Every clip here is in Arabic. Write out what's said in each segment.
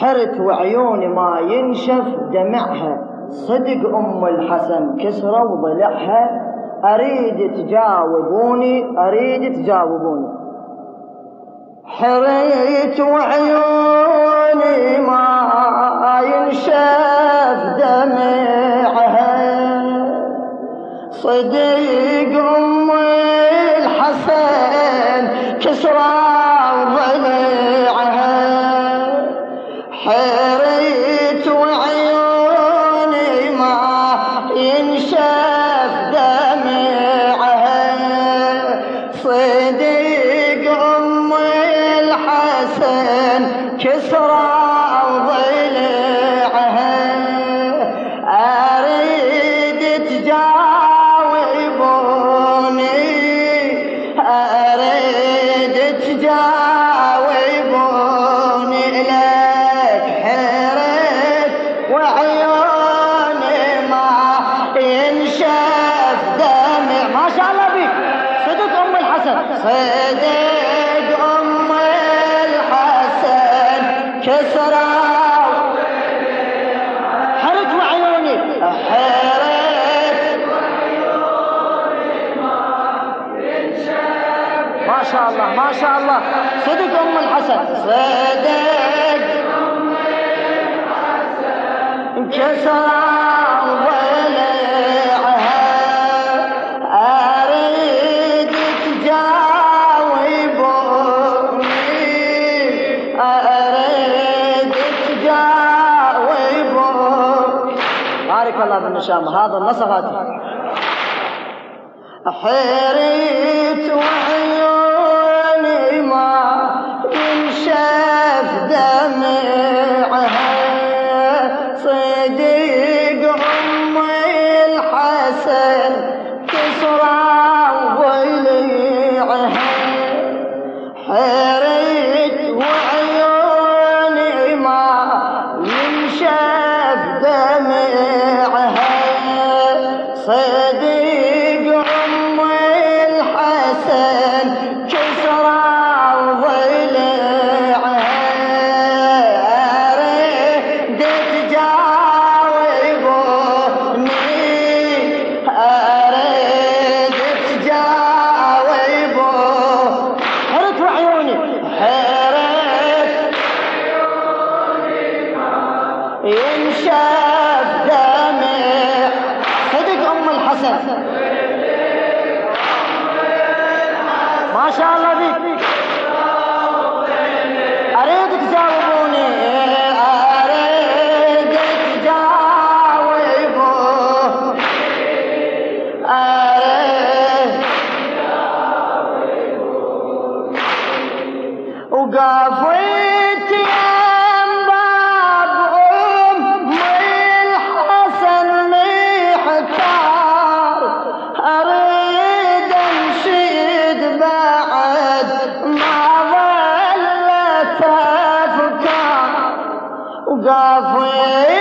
حرت وعيوني ما ينشف دمعها. صدق أم الحسن كسرة وضلعها. أريد تجاوبوني أريد تجاوبوني. حريت وعيوني ما ينشف دمعها. صديق أم الحسن كسرى حال الشام هذا النصغاتي حيريت وعيوني ما ينشف دمي. gafe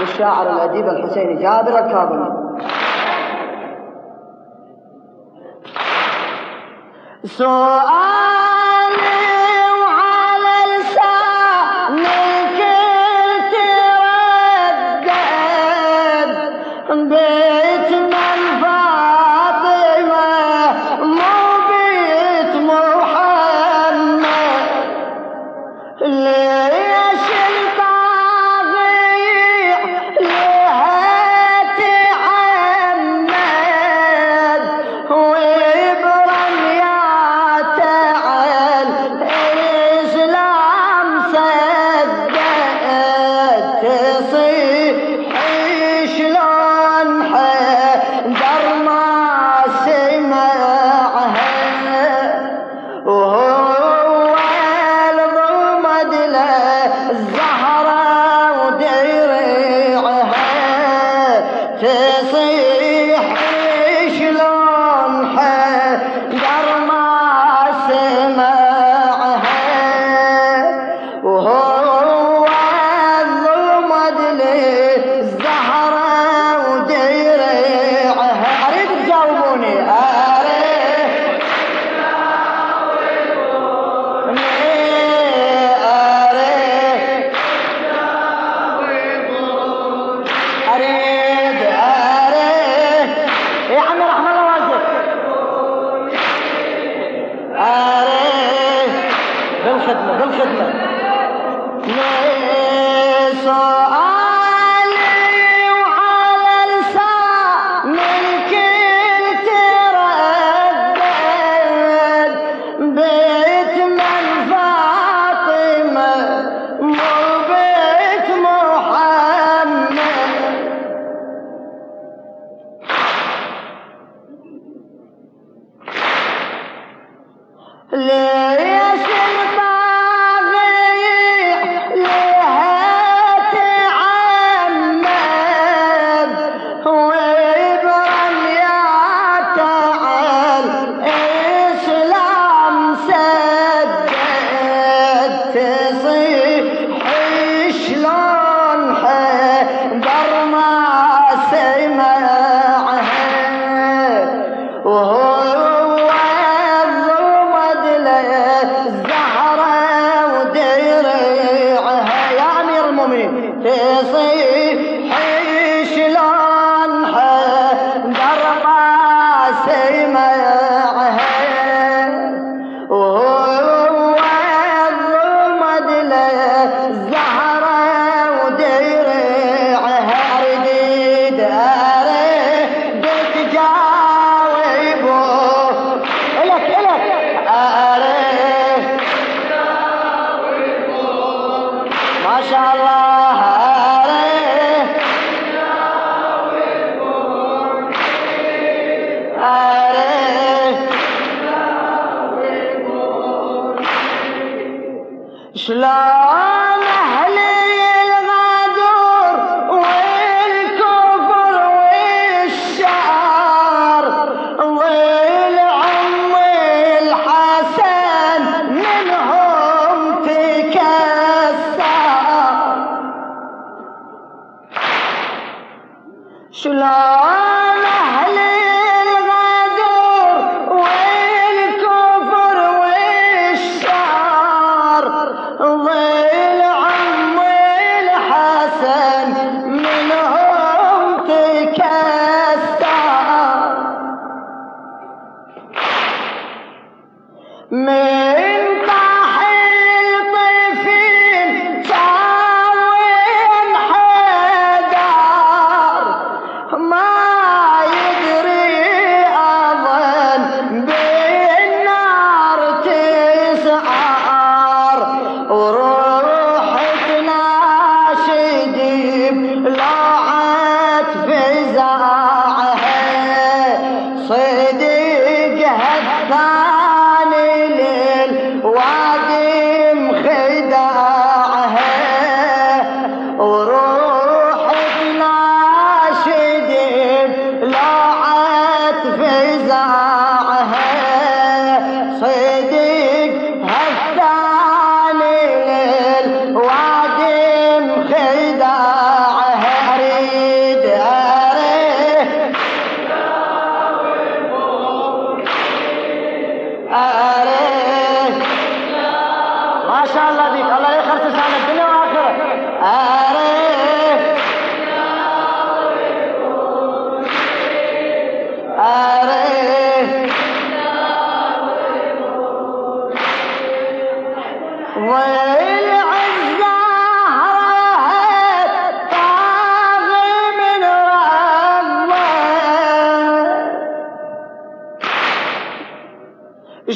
للشاعر الأديب الحسيني جابر الكاظمي. سؤال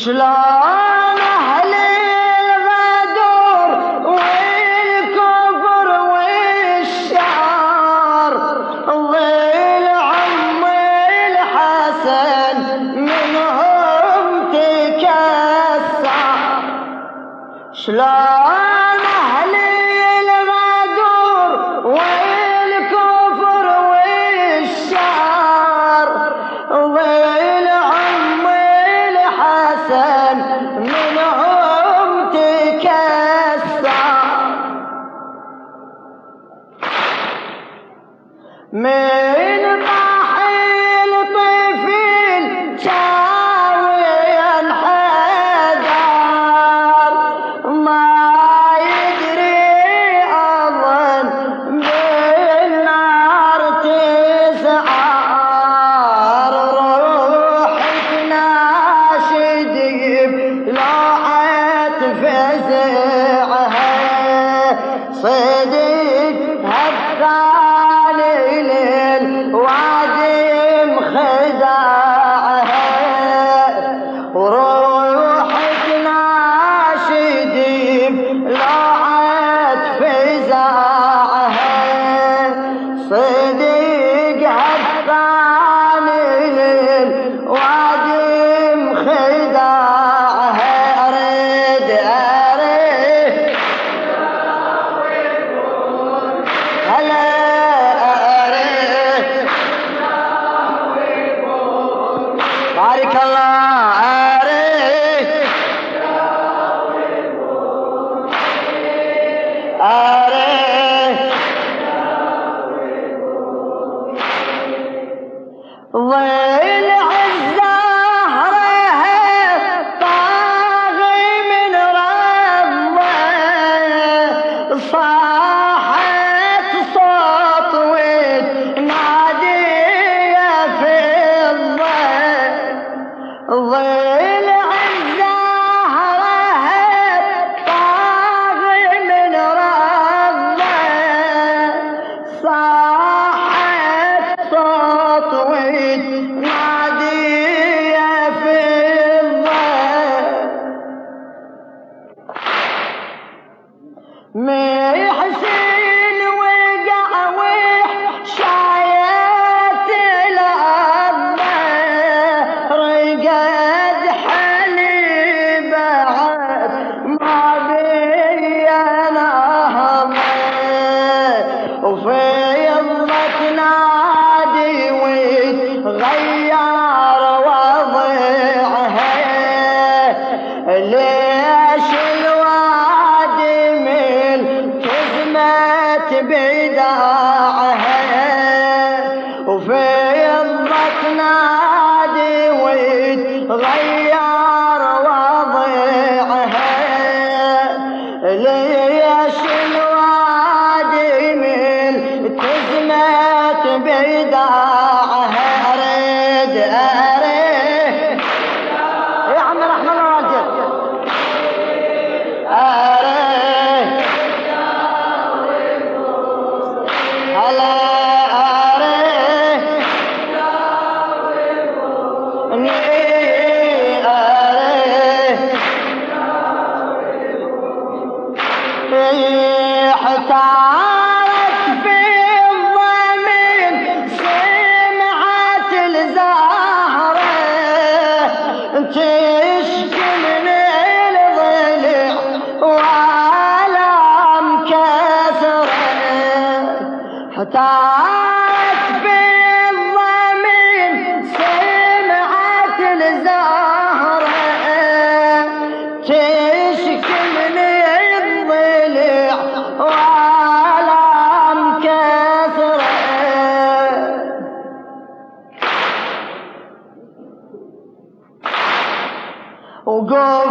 Islam. أريد ظل yeah, yeah, yeah. احتارت go.